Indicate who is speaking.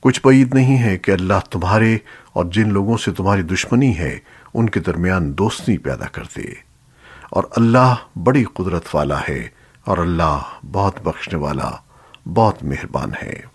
Speaker 1: کچھ بعید نہیں ہے کہ اللہ تمہارے اور جن لوگوں سے تمہاری دشمنی ہے، ان کے درمیان دوستی پیدا کر دے۔ اور اللہ بڑی قدرت والا ہے اور اللہ بہت بخشنے والا، بہت مہربان ہے۔